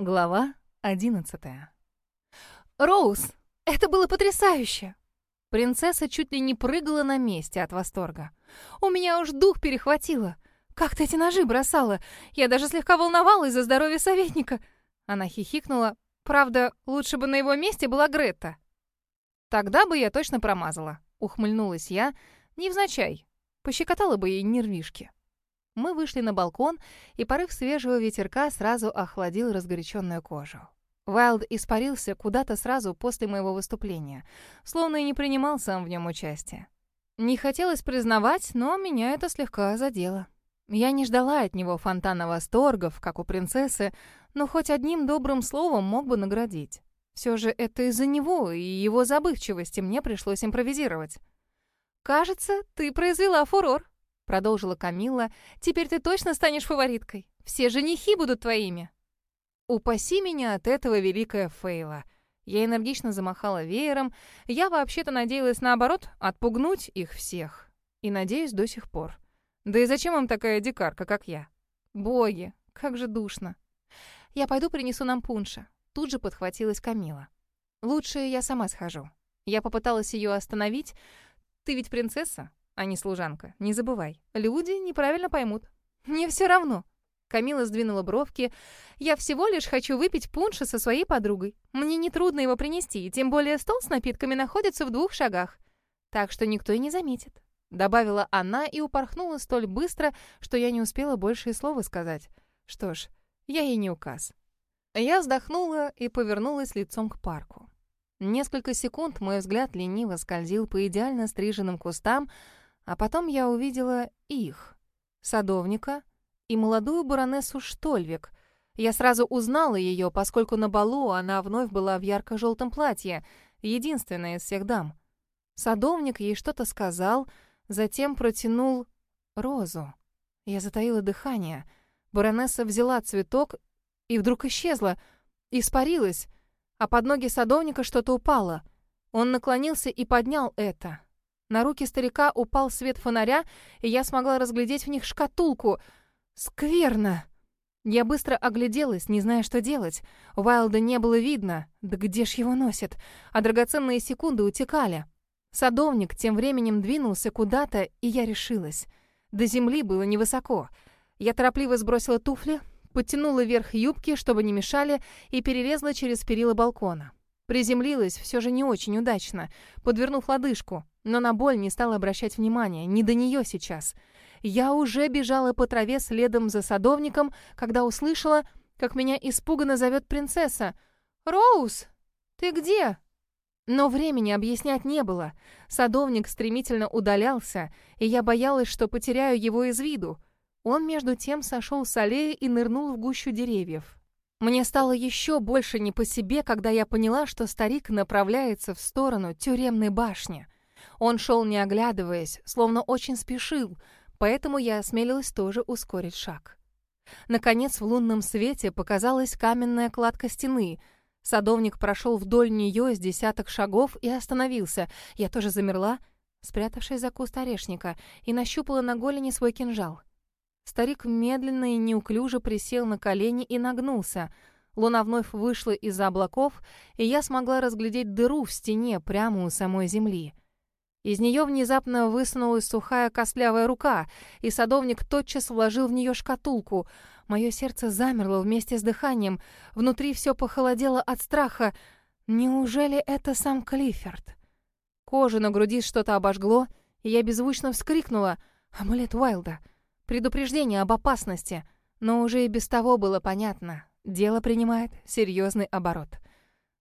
Глава одиннадцатая. «Роуз, это было потрясающе!» Принцесса чуть ли не прыгала на месте от восторга. «У меня уж дух перехватило. Как ты эти ножи бросала? Я даже слегка волновалась за здоровье советника!» Она хихикнула. «Правда, лучше бы на его месте была Гретта». «Тогда бы я точно промазала», — ухмыльнулась я, невзначай. Пощекотала бы ей нервишки. Мы вышли на балкон, и порыв свежего ветерка сразу охладил разгоряченную кожу. Вайлд испарился куда-то сразу после моего выступления, словно и не принимал сам в нем участие. Не хотелось признавать, но меня это слегка задело. Я не ждала от него фонтана восторгов, как у принцессы, но хоть одним добрым словом мог бы наградить. Все же это из-за него и его забывчивости мне пришлось импровизировать. «Кажется, ты произвела фурор», продолжила Камилла, теперь ты точно станешь фавориткой. Все женихи будут твоими. Упаси меня от этого великая Фейла. Я энергично замахала веером. Я вообще-то надеялась, наоборот, отпугнуть их всех. И надеюсь до сих пор. Да и зачем им такая дикарка, как я? Боги, как же душно. Я пойду принесу нам пунша. Тут же подхватилась Камила. Лучше я сама схожу. Я попыталась ее остановить. Ты ведь принцесса? А не служанка. Не забывай. Люди неправильно поймут. Мне все равно. Камила сдвинула бровки. «Я всего лишь хочу выпить пунша со своей подругой. Мне нетрудно его принести, тем более стол с напитками находится в двух шагах. Так что никто и не заметит». Добавила она и упорхнула столь быстро, что я не успела больше и слова сказать. Что ж, я ей не указ. Я вздохнула и повернулась лицом к парку. Несколько секунд мой взгляд лениво скользил по идеально стриженным кустам, а потом я увидела их, садовника и молодую баронессу Штольвик. Я сразу узнала ее, поскольку на балу она вновь была в ярко-желтом платье, единственная из всех дам. Садовник ей что-то сказал, затем протянул розу. Я затаила дыхание. Баронесса взяла цветок и вдруг исчезла, испарилась, а под ноги садовника что-то упало. Он наклонился и поднял это. На руки старика упал свет фонаря, и я смогла разглядеть в них шкатулку. Скверно! Я быстро огляделась, не зная, что делать. Вайлда не было видно. Да где ж его носит? А драгоценные секунды утекали. Садовник тем временем двинулся куда-то, и я решилась. До земли было невысоко. Я торопливо сбросила туфли, подтянула вверх юбки, чтобы не мешали, и перелезла через перила балкона. Приземлилась все же не очень удачно, подвернув лодыжку, но на боль не стала обращать внимания, не до нее сейчас. Я уже бежала по траве следом за садовником, когда услышала, как меня испуганно зовет принцесса. «Роуз, ты где?» Но времени объяснять не было. Садовник стремительно удалялся, и я боялась, что потеряю его из виду. Он, между тем, сошел с аллеи и нырнул в гущу деревьев. Мне стало еще больше не по себе, когда я поняла, что старик направляется в сторону тюремной башни. Он шел не оглядываясь, словно очень спешил, поэтому я осмелилась тоже ускорить шаг. Наконец в лунном свете показалась каменная кладка стены. Садовник прошел вдоль нее с десяток шагов и остановился. Я тоже замерла, спрятавшись за куст орешника, и нащупала на голени свой кинжал. Старик медленно и неуклюже присел на колени и нагнулся. Луна вновь вышла из-за облаков, и я смогла разглядеть дыру в стене прямо у самой земли. Из нее внезапно высунулась сухая костлявая рука, и садовник тотчас вложил в нее шкатулку. Мое сердце замерло вместе с дыханием, внутри все похолодело от страха. Неужели это сам Клиффорд? Кожу на груди что-то обожгло, и я беззвучно вскрикнула «Амулет Уайлда!» Предупреждение об опасности. Но уже и без того было понятно. Дело принимает серьезный оборот.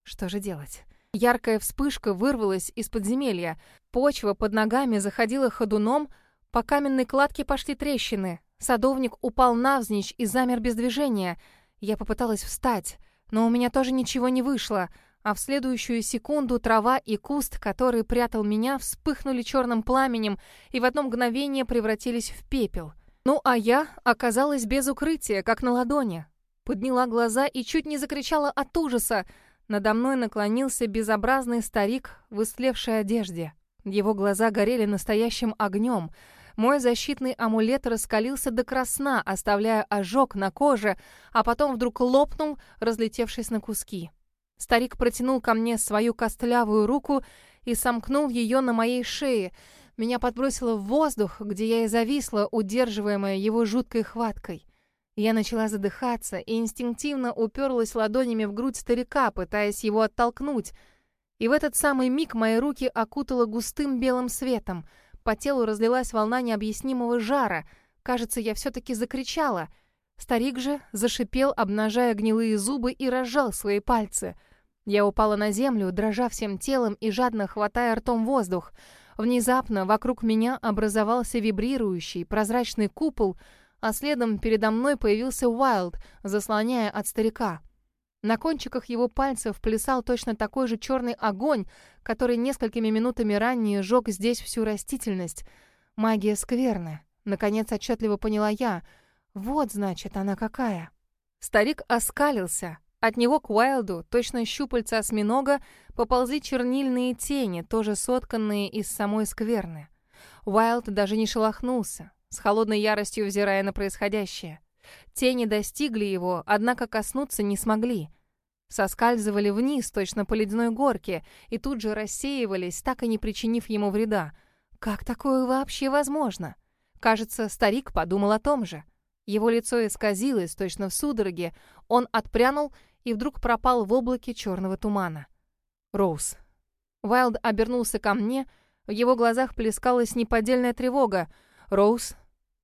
Что же делать? Яркая вспышка вырвалась из подземелья. Почва под ногами заходила ходуном, по каменной кладке пошли трещины. Садовник упал навзничь и замер без движения. Я попыталась встать, но у меня тоже ничего не вышло, а в следующую секунду трава и куст, который прятал меня, вспыхнули черным пламенем и в одно мгновение превратились в пепел — ну, а я оказалась без укрытия, как на ладони. Подняла глаза и чуть не закричала от ужаса. Надо мной наклонился безобразный старик в истлевшей одежде. Его глаза горели настоящим огнем. Мой защитный амулет раскалился до красна, оставляя ожог на коже, а потом вдруг лопнул, разлетевшись на куски. Старик протянул ко мне свою костлявую руку и сомкнул ее на моей шее. Меня подбросило в воздух, где я и зависла, удерживаемая его жуткой хваткой. Я начала задыхаться и инстинктивно уперлась ладонями в грудь старика, пытаясь его оттолкнуть. И в этот самый миг мои руки окутало густым белым светом. По телу разлилась волна необъяснимого жара. Кажется, я все-таки закричала. Старик же зашипел, обнажая гнилые зубы, и разжал свои пальцы. Я упала на землю, дрожа всем телом и жадно хватая ртом воздух. Внезапно вокруг меня образовался вибрирующий прозрачный купол — а следом передо мной появился Уайлд, заслоняя от старика. На кончиках его пальцев плясал точно такой же черный огонь, который несколькими минутами ранее жег здесь всю растительность. Магия скверная. Наконец отчетливо поняла я. Вот, значит, она какая. Старик оскалился. От него к Уайлду, точно щупальца осьминога, поползли чернильные тени, тоже сотканные из самой скверны. Уайлд даже не шелохнулся, с холодной яростью взирая на происходящее. Тени достигли его, однако коснуться не смогли. Соскальзывали вниз, точно по ледяной горке, и тут же рассеивались, так и не причинив ему вреда. Как такое вообще возможно? Кажется, старик подумал о том же. Его лицо исказилось, точно в судороге. Он отпрянул и вдруг пропал в облаке черного тумана. Роуз. Вайлд обернулся ко мне, в его глазах плескалась неподдельная тревога. «Роуз?»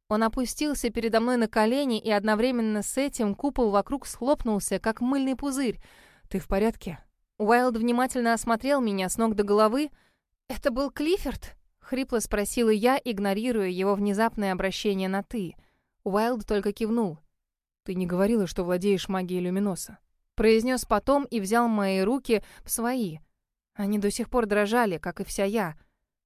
Он опустился передо мной на колени, и одновременно с этим купол вокруг схлопнулся, как мыльный пузырь. «Ты в порядке?» Уайлд внимательно осмотрел меня с ног до головы. «Это был Клиффорд?» — хрипло спросила я, игнорируя его внезапное обращение на «ты». Уайлд только кивнул. «Ты не говорила, что владеешь магией люминоса?» Произнес потом и взял мои руки в свои. Они до сих пор дрожали, как и вся я.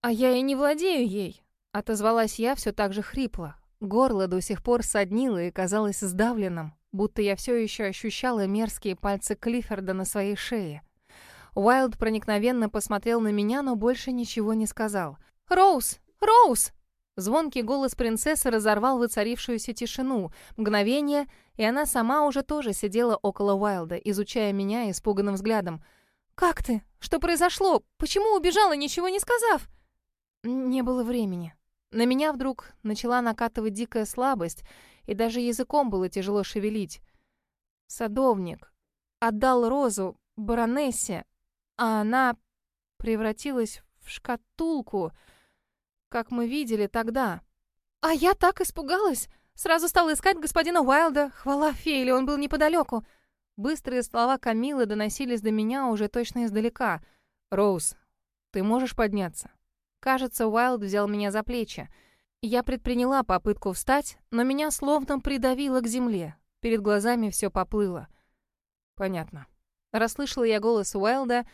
«А я и не владею ей», Отозвалась я все так же хрипло. Горло до сих пор соднило и казалось сдавленным, будто я все еще ощущала мерзкие пальцы Клиффорда на своей шее. Уайлд проникновенно посмотрел на меня, но больше ничего не сказал. «Роуз! Роуз!» Звонкий голос принцессы разорвал воцарившуюся тишину. Мгновение, и она сама уже тоже сидела около Уайлда, изучая меня испуганным взглядом. «Как ты? Что произошло? Почему убежала, ничего не сказав?» «Не было времени», на меня вдруг начала накатывать дикая слабость, и даже языком было тяжело шевелить. Садовник отдал розу баронессе, а она превратилась в шкатулку, как мы видели тогда. А я так испугалась. Сразу стала искать господина Уайлда. Хвала Фейле, он был неподалеку. Быстрые слова Камилы доносились до меня уже точно издалека. «Роуз, ты можешь подняться?» Кажется, Уайлд взял меня за плечи. Я предприняла попытку встать, но меня словно придавило к земле. Перед глазами все поплыло. Понятно. Расслышала я голос Уайлда,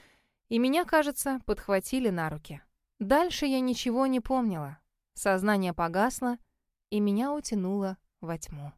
и меня, кажется, подхватили на руки. Дальше я ничего не помнила. Сознание погасло, и меня утянуло во тьму.